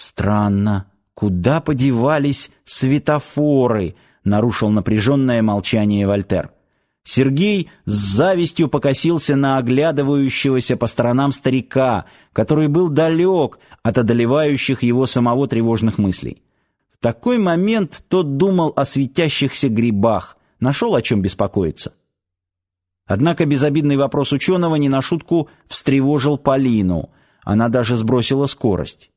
Странно, куда подевались светофоры? нарушил напряженное молчание Вольтер. Сергей с завистью покосился на оглядывающегося по сторонам старика, который был далек от одолевающих его самого тревожных мыслей. В такой момент тот думал о светящихся грибах, нашел о чем беспокоиться. Однако безобидный вопрос ученого не на шутку встревожил Полину. Она даже сбросила скорость.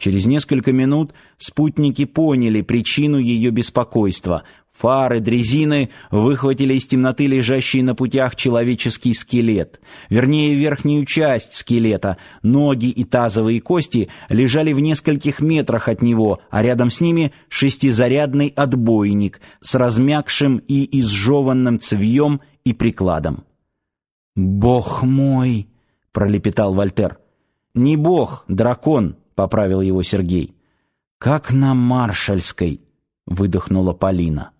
Через несколько минут спутники поняли причину ее беспокойства. Фары, дрезины выхватили из темноты лежащий на путях человеческий скелет. Вернее, верхнюю часть скелета. Ноги и тазовые кости лежали в нескольких метрах от него, а рядом с ними шестизарядный отбойник с размякшим и изжеванным цевьем и прикладом. «Бог мой!» — пролепетал Вольтер. «Не бог, дракон!» Поправил его Сергей. Как на Маршальской, выдохнула Полина.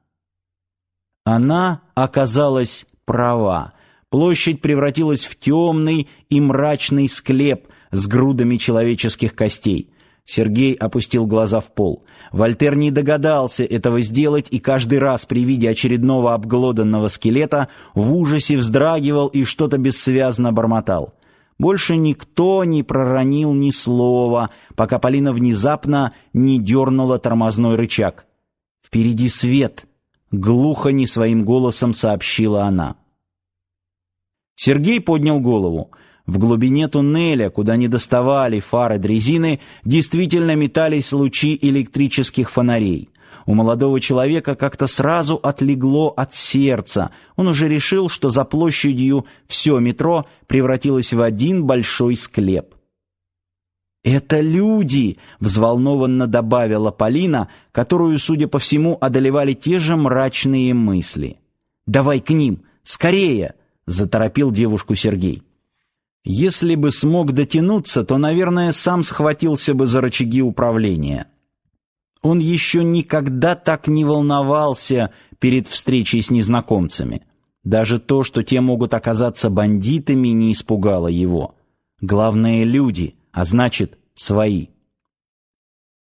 Она оказалась права. Площадь превратилась в темный и мрачный склеп с грудами человеческих костей. Сергей опустил глаза в пол. Вольтер не догадался этого сделать и каждый раз при виде очередного обглоданного скелета в ужасе вздрагивал и что-то бессвязно бормотал. Больше никто не проронил ни слова, пока Полина внезапно не дернула тормозной рычаг. «Впереди свет!» — глухо не своим голосом сообщила она. Сергей поднял голову. В глубине туннеля, куда не доставали фары дрезины, действительно метались лучи электрических фонарей. У молодого человека как-то сразу отлегло от сердца. Он уже решил, что за площадью все метро превратилось в один большой склеп. «Это люди!» — взволнованно добавила Полина, которую, судя по всему, одолевали те же мрачные мысли. «Давай к ним! Скорее!» — заторопил девушку Сергей. Если бы смог дотянуться, то, наверное, сам схватился бы за рычаги управления. Он еще никогда так не волновался перед встречей с незнакомцами. Даже то, что те могут оказаться бандитами, не испугало его. Главное — люди, а значит, свои.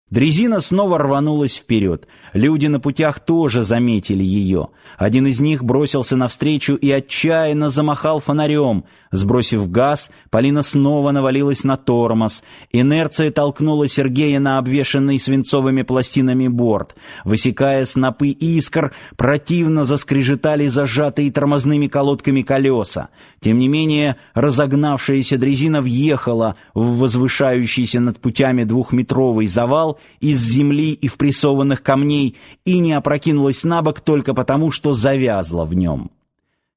Дрезина снова рванулась вперед. Люди на путях тоже заметили ее. Один из них бросился навстречу и отчаянно замахал фонарем. Сбросив газ, Полина снова навалилась на тормоз. Инерция толкнула Сергея на обвешанный свинцовыми пластинами борт. Высекая снопы искр, противно заскрежетали зажатые тормозными колодками колеса. Тем не менее, разогнавшаяся дрезина въехала в возвышающийся над путями двухметровый завал из земли и впрессованных камней и не опрокинулась на бок только потому, что завязла в нем.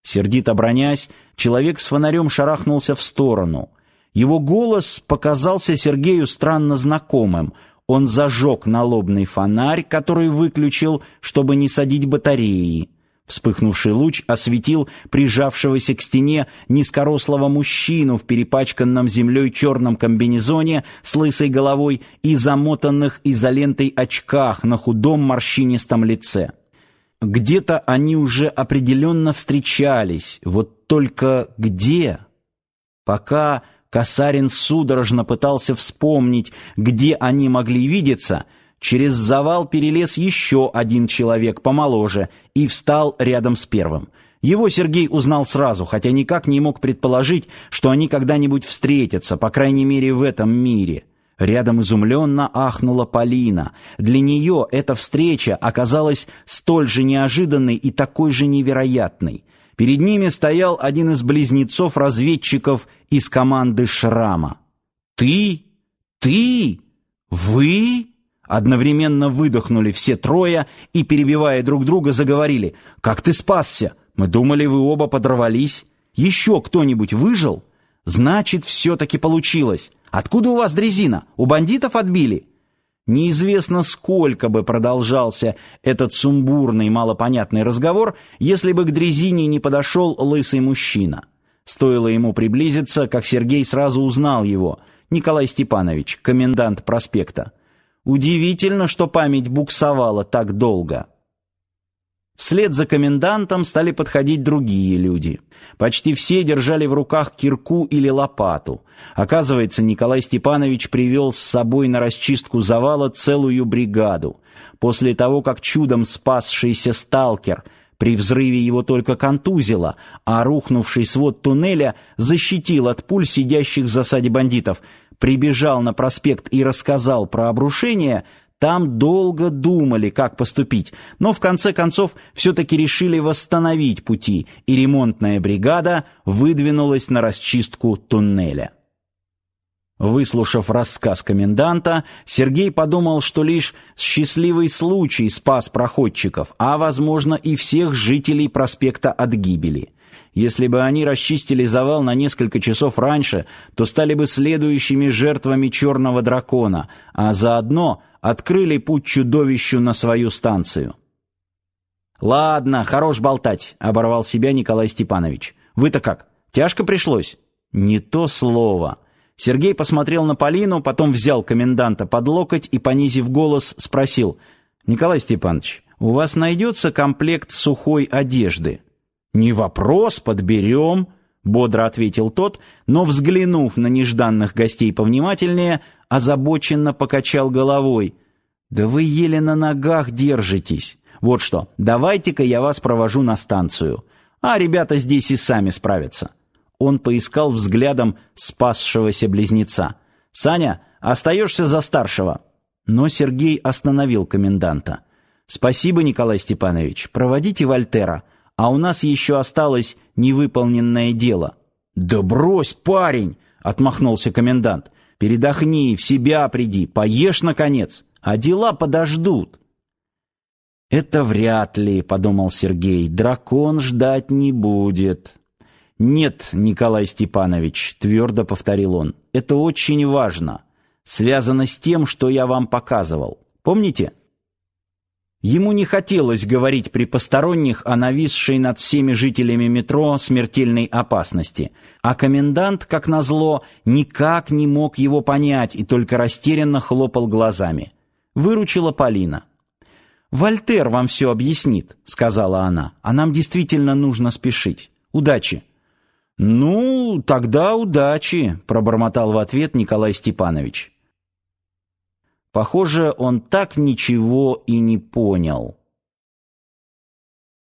Сердито бронясь, человек с фонарем шарахнулся в сторону. Его голос показался Сергею странно знакомым. Он зажег налобный фонарь, который выключил, чтобы не садить батареи. Вспыхнувший луч осветил прижавшегося к стене низкорослого мужчину в перепачканном землей черном комбинезоне с лысой головой и замотанных изолентой очках на худом морщинистом лице. Где-то они уже определенно встречались, вот только где? Пока Касарин судорожно пытался вспомнить, где они могли видеться — Через завал перелез еще один человек помоложе и встал рядом с первым. Его Сергей узнал сразу, хотя никак не мог предположить, что они когда-нибудь встретятся, по крайней мере в этом мире. Рядом изумленно ахнула Полина. Для нее эта встреча оказалась столь же неожиданной и такой же невероятной. Перед ними стоял один из близнецов-разведчиков из команды «Шрама». «Ты? Ты? Вы?» Одновременно выдохнули все трое и, перебивая друг друга, заговорили. «Как ты спасся? Мы думали, вы оба подорвались. Еще кто-нибудь выжил? Значит, все-таки получилось. Откуда у вас дрезина? У бандитов отбили?» Неизвестно, сколько бы продолжался этот сумбурный, малопонятный разговор, если бы к дрезине не подошел лысый мужчина. Стоило ему приблизиться, как Сергей сразу узнал его. Николай Степанович, комендант проспекта. Удивительно, что память буксовала так долго. Вслед за комендантом стали подходить другие люди. Почти все держали в руках кирку или лопату. Оказывается, Николай Степанович привел с собой на расчистку завала целую бригаду. После того, как чудом спасшийся сталкер при взрыве его только контузило, а рухнувший свод туннеля защитил от пуль сидящих в засаде бандитов, прибежал на проспект и рассказал про обрушение, там долго думали, как поступить, но в конце концов все-таки решили восстановить пути, и ремонтная бригада выдвинулась на расчистку туннеля. Выслушав рассказ коменданта, Сергей подумал, что лишь счастливый случай спас проходчиков, а, возможно, и всех жителей проспекта от гибели. Если бы они расчистили завал на несколько часов раньше, то стали бы следующими жертвами черного дракона, а заодно открыли путь чудовищу на свою станцию. «Ладно, хорош болтать», — оборвал себя Николай Степанович. «Вы-то как, тяжко пришлось?» «Не то слово». Сергей посмотрел на Полину, потом взял коменданта под локоть и, понизив голос, спросил. «Николай Степанович, у вас найдется комплект сухой одежды?» «Не вопрос, подберем», — бодро ответил тот, но, взглянув на нежданных гостей повнимательнее, озабоченно покачал головой. «Да вы еле на ногах держитесь. Вот что, давайте-ка я вас провожу на станцию, а ребята здесь и сами справятся». Он поискал взглядом спасшегося близнеца. «Саня, остаешься за старшего». Но Сергей остановил коменданта. «Спасибо, Николай Степанович. Проводите Вольтера а у нас еще осталось невыполненное дело». «Да брось, парень!» — отмахнулся комендант. «Передохни, в себя приди, поешь, наконец, а дела подождут». «Это вряд ли», — подумал Сергей, — «дракон ждать не будет». «Нет, Николай Степанович», — твердо повторил он, — «это очень важно. Связано с тем, что я вам показывал. Помните?» Ему не хотелось говорить при посторонних о нависшей над всеми жителями метро смертельной опасности, а комендант, как назло, никак не мог его понять и только растерянно хлопал глазами. Выручила Полина. «Вольтер вам все объяснит», — сказала она, — «а нам действительно нужно спешить. Удачи». «Ну, тогда удачи», — пробормотал в ответ Николай Степанович. Похоже, он так ничего и не понял.